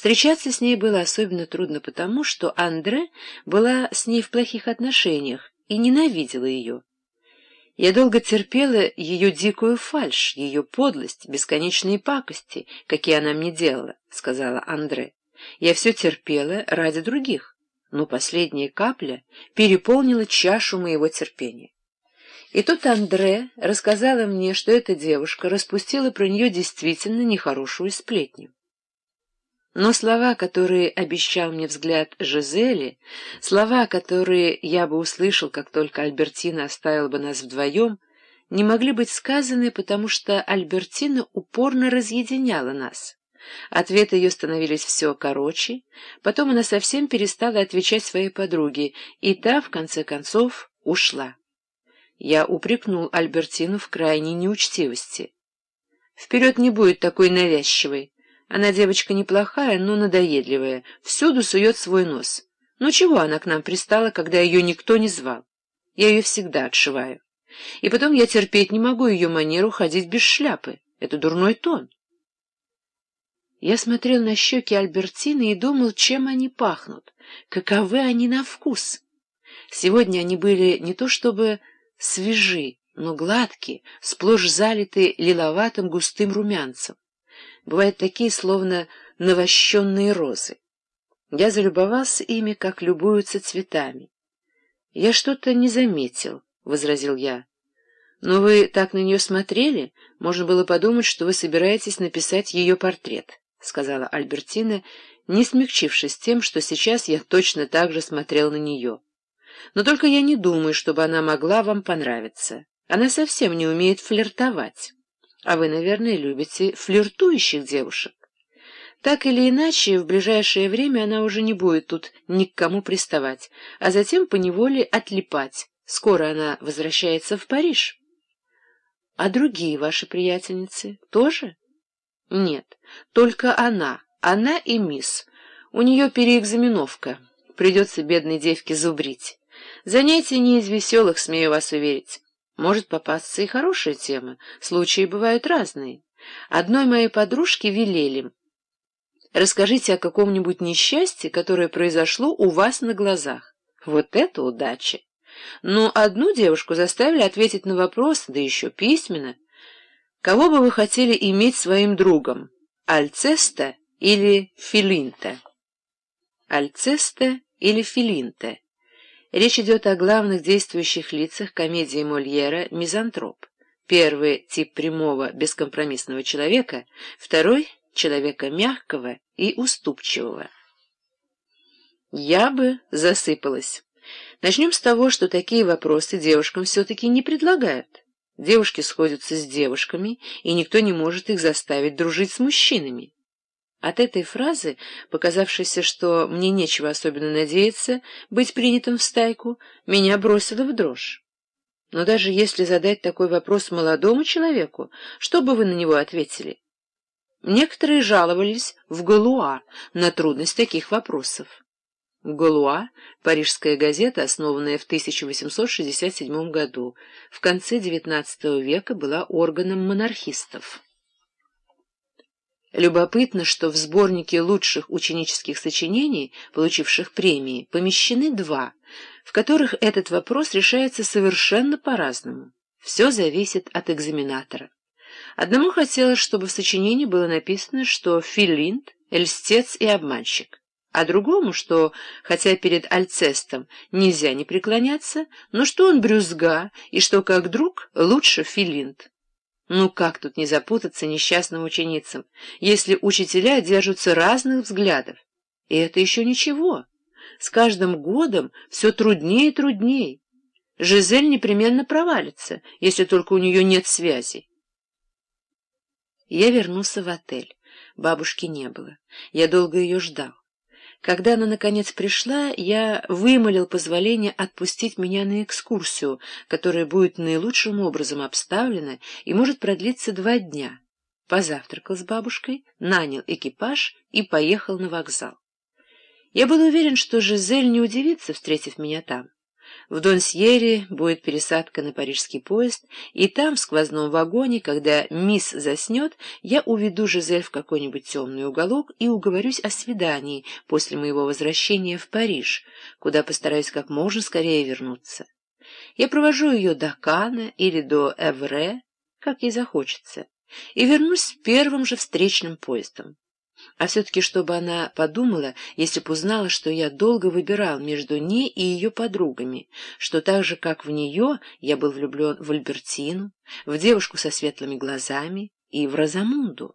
Встречаться с ней было особенно трудно потому, что Андре была с ней в плохих отношениях и ненавидела ее. Я долго терпела ее дикую фальшь, ее подлость, бесконечные пакости, какие она мне делала, — сказала Андре. Я все терпела ради других, но последняя капля переполнила чашу моего терпения. И тут Андре рассказала мне, что эта девушка распустила про нее действительно нехорошую сплетню. Но слова, которые обещал мне взгляд Жизели, слова, которые я бы услышал, как только Альбертина оставила бы нас вдвоем, не могли быть сказаны, потому что Альбертина упорно разъединяла нас. Ответы ее становились все короче, потом она совсем перестала отвечать своей подруге, и та, в конце концов, ушла. Я упрекнул Альбертину в крайней неучтивости. «Вперед не будет такой навязчивой!» Она девочка неплохая, но надоедливая, всюду сует свой нос. Ну чего она к нам пристала, когда ее никто не звал? Я ее всегда отшиваю. И потом я терпеть не могу ее манеру ходить без шляпы. Это дурной тон. Я смотрел на щеки Альбертины и думал, чем они пахнут, каковы они на вкус. Сегодня они были не то чтобы свежи, но гладкие, сплошь залиты лиловатым густым румянцем бывают такие, словно навощенные розы. Я залюбовался ими, как любуются цветами. — Я что-то не заметил, — возразил я. — Но вы так на нее смотрели, можно было подумать, что вы собираетесь написать ее портрет, — сказала Альбертина, не смягчившись тем, что сейчас я точно так же смотрел на нее. Но только я не думаю, чтобы она могла вам понравиться. Она совсем не умеет флиртовать. А вы, наверное, любите флиртующих девушек. Так или иначе, в ближайшее время она уже не будет тут ни к кому приставать, а затем поневоле отлипать. Скоро она возвращается в Париж. А другие ваши приятельницы тоже? Нет, только она, она и мисс. У нее переэкзаменовка. Придется бедной девке зубрить. Занятие не из веселых, смею вас уверить. Может попасться и хорошая тема, случаи бывают разные. Одной моей подружке велели. Расскажите о каком-нибудь несчастье, которое произошло у вас на глазах. Вот это удача! Но одну девушку заставили ответить на вопрос, да еще письменно. Кого бы вы хотели иметь своим другом, Альцеста или Филинта? Альцеста или Филинта? Речь идет о главных действующих лицах комедии Мольера «Мизантроп». Первый — тип прямого, бескомпромиссного человека, второй — человека мягкого и уступчивого. Я бы засыпалась. Начнем с того, что такие вопросы девушкам все-таки не предлагают. Девушки сходятся с девушками, и никто не может их заставить дружить с мужчинами. От этой фразы, показавшейся, что мне нечего особенно надеяться быть принятым в стайку, меня бросило в дрожь. Но даже если задать такой вопрос молодому человеку, что бы вы на него ответили? Некоторые жаловались в Галуа на трудность таких вопросов. Галуа — парижская газета, основанная в 1867 году, в конце XIX века была органом монархистов. Любопытно, что в сборнике лучших ученических сочинений, получивших премии, помещены два, в которых этот вопрос решается совершенно по-разному. Все зависит от экзаменатора. Одному хотелось, чтобы в сочинении было написано, что Филинт — льстец и обманщик, а другому, что, хотя перед Альцестом нельзя не преклоняться, но что он брюзга и что, как друг, лучше Филинт. Ну как тут не запутаться несчастным ученицам, если учителя держатся разных взглядов? И это еще ничего. С каждым годом все труднее и труднее. Жизель непременно провалится, если только у нее нет связи. Я вернулся в отель. Бабушки не было. Я долго ее ждал. Когда она, наконец, пришла, я вымолил позволение отпустить меня на экскурсию, которая будет наилучшим образом обставлена и может продлиться два дня. Позавтракал с бабушкой, нанял экипаж и поехал на вокзал. Я был уверен, что Жизель не удивится, встретив меня там. В Донсьере будет пересадка на парижский поезд, и там, в сквозном вагоне, когда мисс заснет, я уведу Жизель в какой-нибудь темный уголок и уговорюсь о свидании после моего возвращения в Париж, куда постараюсь как можно скорее вернуться. Я провожу ее до Кана или до Эвре, как ей захочется, и вернусь первым же встречным поездом. А все-таки, чтобы она подумала, если б узнала, что я долго выбирал между ней и ее подругами, что так же, как в нее, я был влюблен в Альбертину, в девушку со светлыми глазами и в Розамунду.